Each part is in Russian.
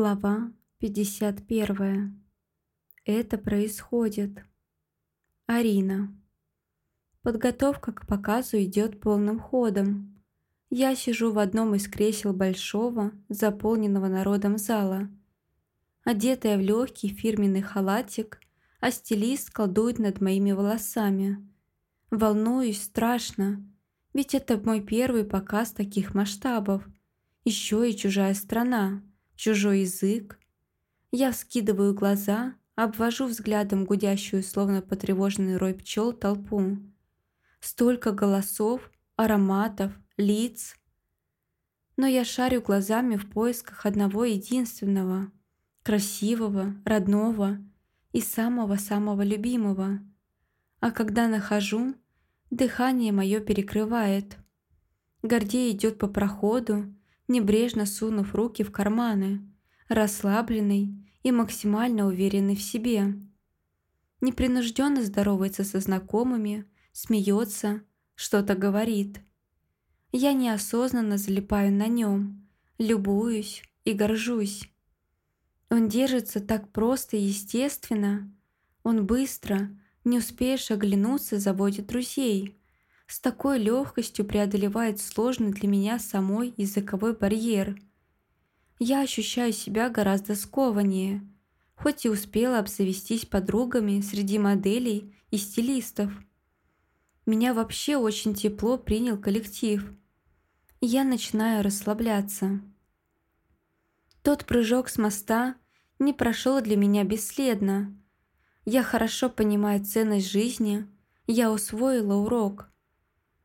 Глава 51. Это происходит. Арина. Подготовка к показу идет полным ходом. Я сижу в одном из кресел большого, заполненного народом зала. Одетая в легкий фирменный халатик, а стилист колдует над моими волосами. Волнуюсь страшно, ведь это мой первый показ таких масштабов. Еще и чужая страна чужой язык. Я вскидываю глаза, обвожу взглядом гудящую, словно потревоженный рой пчел, толпу. Столько голосов, ароматов, лиц. Но я шарю глазами в поисках одного единственного, красивого, родного и самого-самого любимого. А когда нахожу, дыхание мое перекрывает. Гордей идет по проходу, небрежно сунув руки в карманы, расслабленный и максимально уверенный в себе. Непринужденно здоровается со знакомыми, смеется, что-то говорит. Я неосознанно залипаю на нем, любуюсь и горжусь. Он держится так просто и естественно. Он быстро, не успеешь оглянуться, заводит друзей с такой легкостью преодолевает сложный для меня самой языковой барьер. Я ощущаю себя гораздо скованнее, хоть и успела обзавестись подругами среди моделей и стилистов. Меня вообще очень тепло принял коллектив. я начинаю расслабляться. Тот прыжок с моста не прошел для меня бесследно. Я хорошо понимаю ценность жизни, я усвоила урок –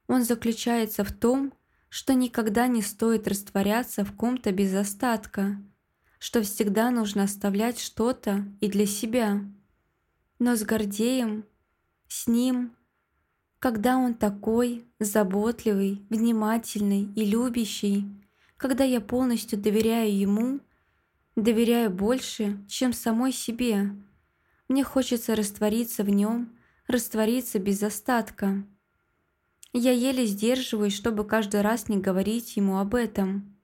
он заключается в том, что никогда не стоит растворяться в ком-то без остатка, что всегда нужно оставлять что-то и для себя. Но с Гордеем, с ним, когда он такой, заботливый, внимательный и любящий, когда я полностью доверяю ему, доверяю больше, чем самой себе, мне хочется раствориться в нем, раствориться без остатка. Я еле сдерживаюсь, чтобы каждый раз не говорить ему об этом.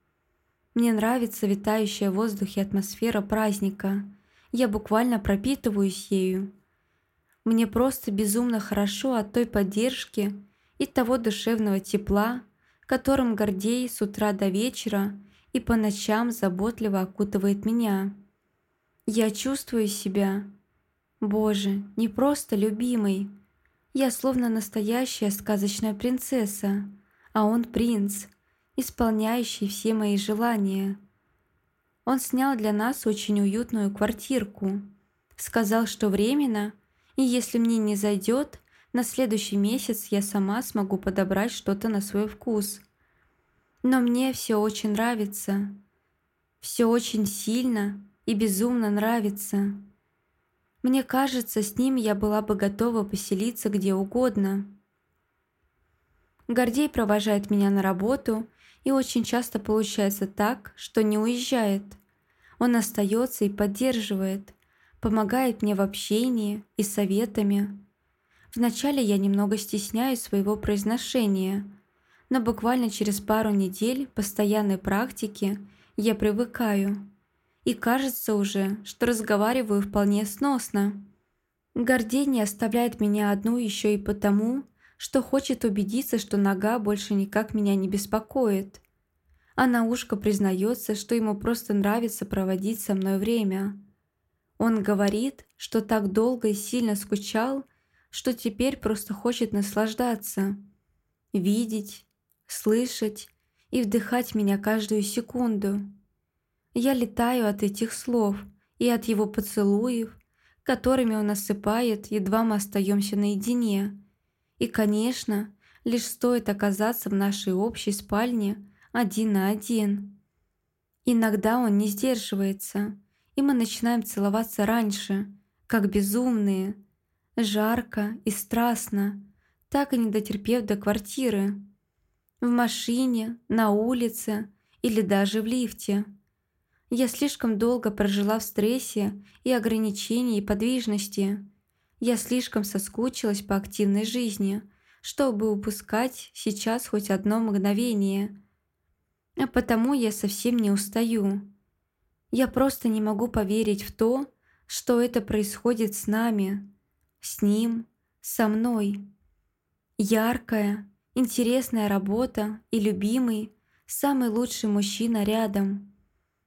Мне нравится витающая в воздухе атмосфера праздника. Я буквально пропитываюсь ею. Мне просто безумно хорошо от той поддержки и того душевного тепла, которым Гордей с утра до вечера и по ночам заботливо окутывает меня. Я чувствую себя, Боже, не просто любимой, я словно настоящая сказочная принцесса, а он принц, исполняющий все мои желания. Он снял для нас очень уютную квартирку. Сказал, что временно, и если мне не зайдет, на следующий месяц я сама смогу подобрать что-то на свой вкус. Но мне все очень нравится. Все очень сильно и безумно нравится. Мне кажется, с ним я была бы готова поселиться где угодно. Гордей провожает меня на работу, и очень часто получается так, что не уезжает. Он остается и поддерживает, помогает мне в общении и советами. Вначале я немного стесняюсь своего произношения, но буквально через пару недель постоянной практики я привыкаю и кажется уже, что разговариваю вполне сносно. Гордей не оставляет меня одну еще и потому, что хочет убедиться, что нога больше никак меня не беспокоит. А на ушко признается, что ему просто нравится проводить со мной время. Он говорит, что так долго и сильно скучал, что теперь просто хочет наслаждаться, видеть, слышать и вдыхать меня каждую секунду. Я летаю от этих слов и от его поцелуев, которыми он осыпает, едва мы остаемся наедине. И, конечно, лишь стоит оказаться в нашей общей спальне один на один. Иногда он не сдерживается, и мы начинаем целоваться раньше, как безумные, жарко и страстно, так и не дотерпев до квартиры. В машине, на улице или даже в лифте – я слишком долго прожила в стрессе и ограничении и подвижности. Я слишком соскучилась по активной жизни, чтобы упускать сейчас хоть одно мгновение. А потому я совсем не устаю. Я просто не могу поверить в то, что это происходит с нами, с ним, со мной. Яркая, интересная работа и любимый, самый лучший мужчина рядом.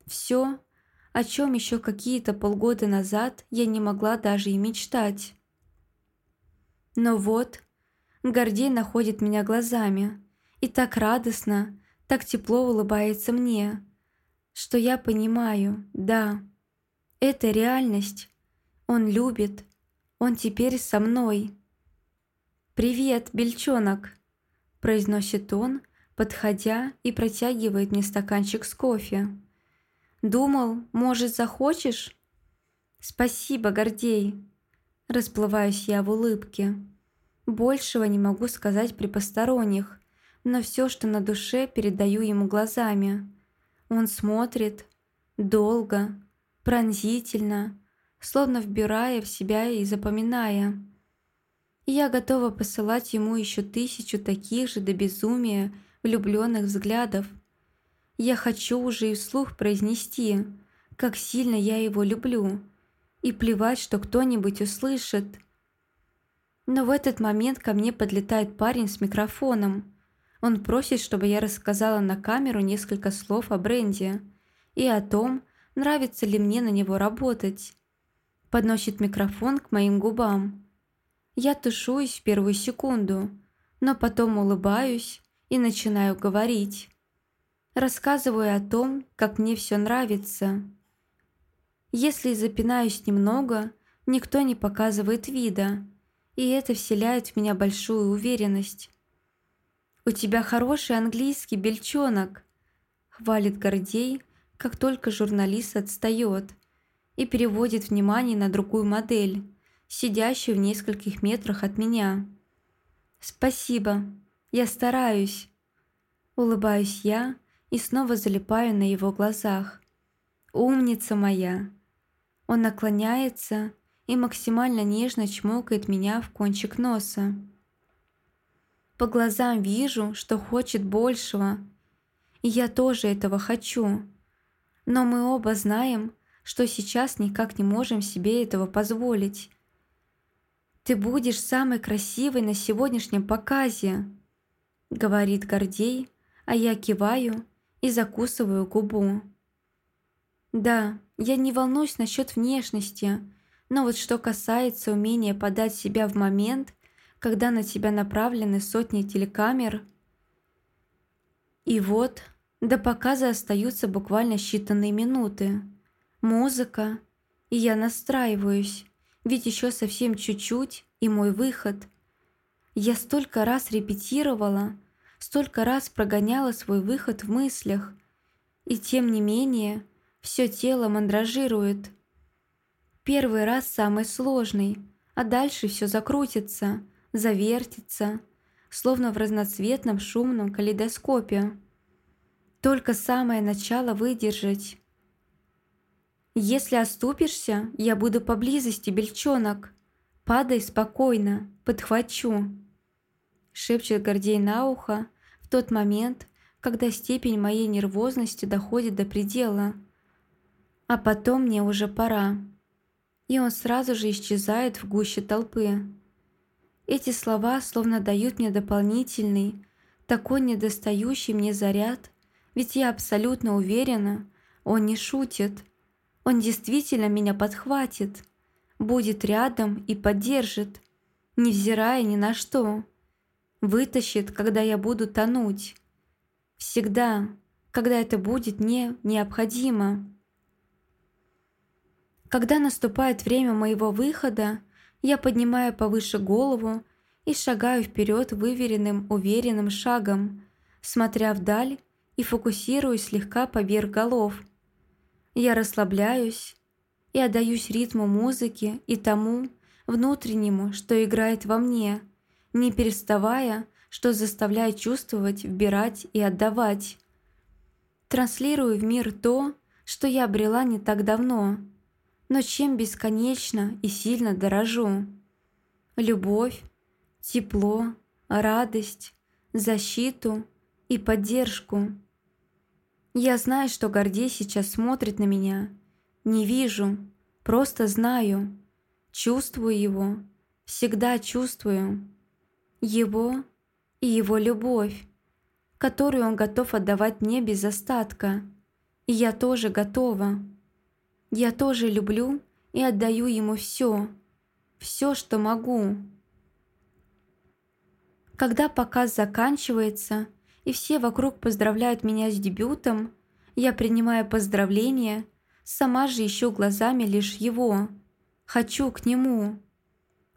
Все, о чем еще какие-то полгода назад я не могла даже и мечтать. Но вот, Гордей находит меня глазами и так радостно, так тепло улыбается мне, что я понимаю, да, это реальность. Он любит, он теперь со мной. «Привет, бельчонок!» – произносит он, подходя и протягивает мне стаканчик с кофе. «Думал, может, захочешь?» «Спасибо, Гордей!» Расплываюсь я в улыбке. Большего не могу сказать при посторонних, но все, что на душе, передаю ему глазами. Он смотрит долго, пронзительно, словно вбирая в себя и запоминая. И я готова посылать ему еще тысячу таких же до безумия влюбленных взглядов. Я хочу уже и вслух произнести, как сильно я его люблю, и плевать, что кто-нибудь услышит. Но в этот момент ко мне подлетает парень с микрофоном. Он просит, чтобы я рассказала на камеру несколько слов о бренде и о том, нравится ли мне на него работать. Подносит микрофон к моим губам. Я тушуюсь в первую секунду, но потом улыбаюсь и начинаю говорить. Рассказываю о том, как мне все нравится. Если запинаюсь немного, никто не показывает вида, и это вселяет в меня большую уверенность. «У тебя хороший английский, бельчонок!» Хвалит Гордей, как только журналист отстает и переводит внимание на другую модель, сидящую в нескольких метрах от меня. «Спасибо, я стараюсь!» Улыбаюсь я и снова залипаю на его глазах. «Умница моя!» Он наклоняется и максимально нежно чмокает меня в кончик носа. По глазам вижу, что хочет большего. И я тоже этого хочу. Но мы оба знаем, что сейчас никак не можем себе этого позволить. «Ты будешь самой красивой на сегодняшнем показе», — говорит Гордей, а я киваю и закусываю губу. «Да, я не волнуюсь насчет внешности, но вот что касается умения подать себя в момент, когда на тебя направлены сотни телекамер. И вот до показа остаются буквально считанные минуты. Музыка, и я настраиваюсь, ведь еще совсем чуть-чуть и мой выход. Я столько раз репетировала, столько раз прогоняла свой выход в мыслях, и тем не менее все тело мандражирует. Первый раз самый сложный, а дальше все закрутится – завертится, словно в разноцветном шумном калейдоскопе. Только самое начало выдержать. «Если оступишься, я буду поблизости, бельчонок. Падай спокойно, подхвачу», — шепчет Гордей на ухо тот момент, когда степень моей нервозности доходит до предела. А потом мне уже пора. И он сразу же исчезает в гуще толпы. Эти слова словно дают мне дополнительный, такой недостающий мне заряд, ведь я абсолютно уверена, он не шутит. Он действительно меня подхватит, будет рядом и поддержит, невзирая ни на что. Вытащит, когда я буду тонуть. Всегда, когда это будет не необходимо. Когда наступает время моего выхода, я поднимаю повыше голову и шагаю вперед выверенным, уверенным шагом, смотря вдаль и фокусируюсь слегка поверх голов. Я расслабляюсь и отдаюсь ритму музыки и тому внутреннему, что играет во мне, не переставая, что заставляет чувствовать, вбирать и отдавать. Транслирую в мир то, что я обрела не так давно – но чем бесконечно и сильно дорожу. Любовь, тепло, радость, защиту и поддержку. Я знаю, что Гордей сейчас смотрит на меня. Не вижу, просто знаю. Чувствую его, всегда чувствую. Его и его любовь, которую он готов отдавать мне без остатка. И я тоже готова. Я тоже люблю и отдаю ему все, все, что могу. Когда показ заканчивается, и все вокруг поздравляют меня с дебютом, я принимаю поздравления, сама же ищу глазами лишь его. Хочу к нему.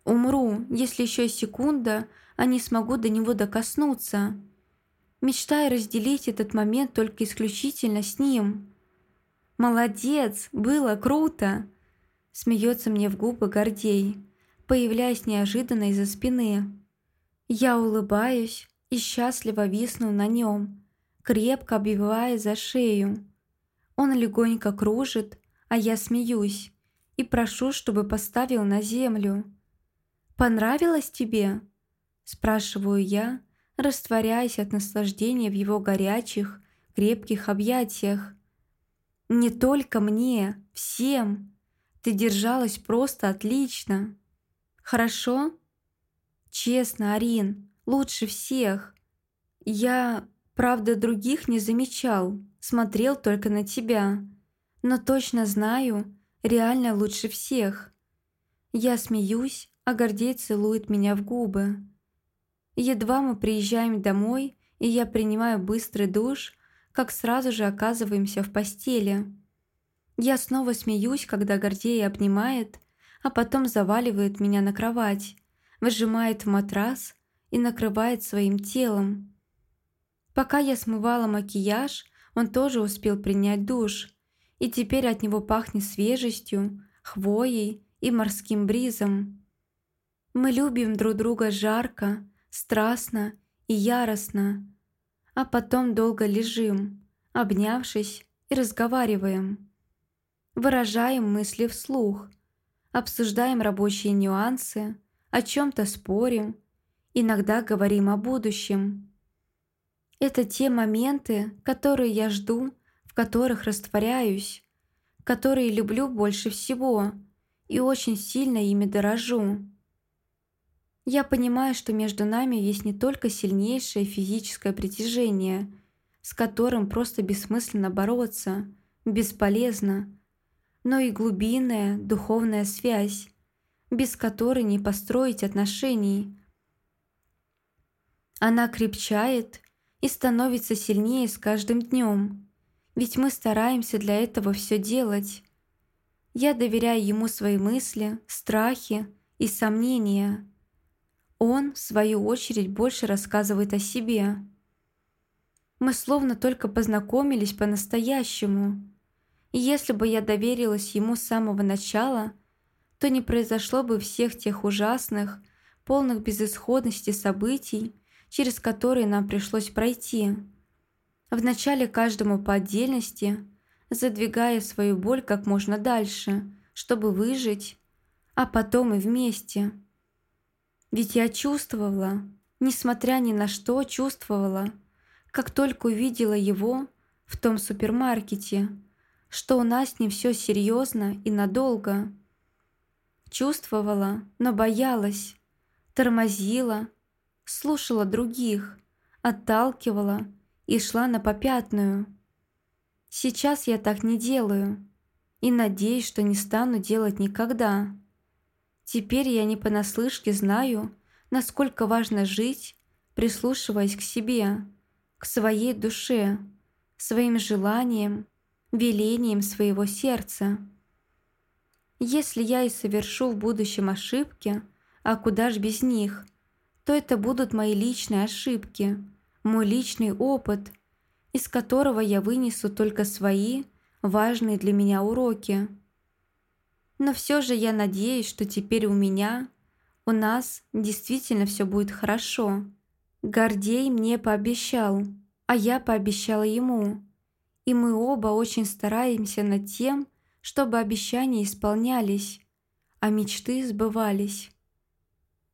Умру, если еще секунда, а не смогу до него докоснуться. Мечтаю разделить этот момент только исключительно с ним. «Молодец! Было круто!» Смеется мне в губы Гордей, появляясь неожиданно из-за спины. Я улыбаюсь и счастливо висну на нем, крепко обвивая за шею. Он легонько кружит, а я смеюсь и прошу, чтобы поставил на землю. «Понравилось тебе?» – спрашиваю я, растворяясь от наслаждения в его горячих, крепких объятиях. «Не только мне, всем!» Ты держалась просто отлично. Хорошо? Честно, Арин, лучше всех. Я, правда, других не замечал, смотрел только на тебя. Но точно знаю, реально лучше всех. Я смеюсь, а Гордей целует меня в губы. Едва мы приезжаем домой, и я принимаю быстрый душ, как сразу же оказываемся в постели. Я снова смеюсь, когда Гордей обнимает, а потом заваливает меня на кровать, выжимает в матрас и накрывает своим телом. Пока я смывала макияж, он тоже успел принять душ, и теперь от него пахнет свежестью, хвоей и морским бризом. Мы любим друг друга жарко, страстно и яростно, а потом долго лежим, обнявшись и разговариваем. Выражаем мысли вслух, обсуждаем рабочие нюансы, о чем-то спорим, иногда говорим о будущем. Это те моменты, которые я жду, в которых растворяюсь, которые люблю больше всего и очень сильно ими дорожу. Я понимаю, что между нами есть не только сильнейшее физическое притяжение, с которым просто бессмысленно бороться, бесполезно, но и глубинная духовная связь, без которой не построить отношений. Она крепчает и становится сильнее с каждым днем, ведь мы стараемся для этого все делать. Я доверяю ему свои мысли, страхи и сомнения. Он, в свою очередь, больше рассказывает о себе. Мы словно только познакомились по-настоящему – и если бы я доверилась ему с самого начала, то не произошло бы всех тех ужасных, полных безысходности событий, через которые нам пришлось пройти. Вначале каждому по отдельности, задвигая свою боль как можно дальше, чтобы выжить, а потом и вместе. Ведь я чувствовала, несмотря ни на что, чувствовала, как только увидела его в том супермаркете – что у нас с ним все серьезно и надолго. Чувствовала, но боялась, тормозила, слушала других, отталкивала и шла на попятную. Сейчас я так не делаю и надеюсь, что не стану делать никогда. Теперь я не понаслышке знаю, насколько важно жить, прислушиваясь к себе, к своей душе, своим желаниям велением своего сердца. Если я и совершу в будущем ошибки, а куда ж без них, то это будут мои личные ошибки, мой личный опыт, из которого я вынесу только свои важные для меня уроки. Но все же я надеюсь, что теперь у меня, у нас действительно все будет хорошо. Гордей мне пообещал, а я пообещала ему и мы оба очень стараемся над тем, чтобы обещания исполнялись, а мечты сбывались.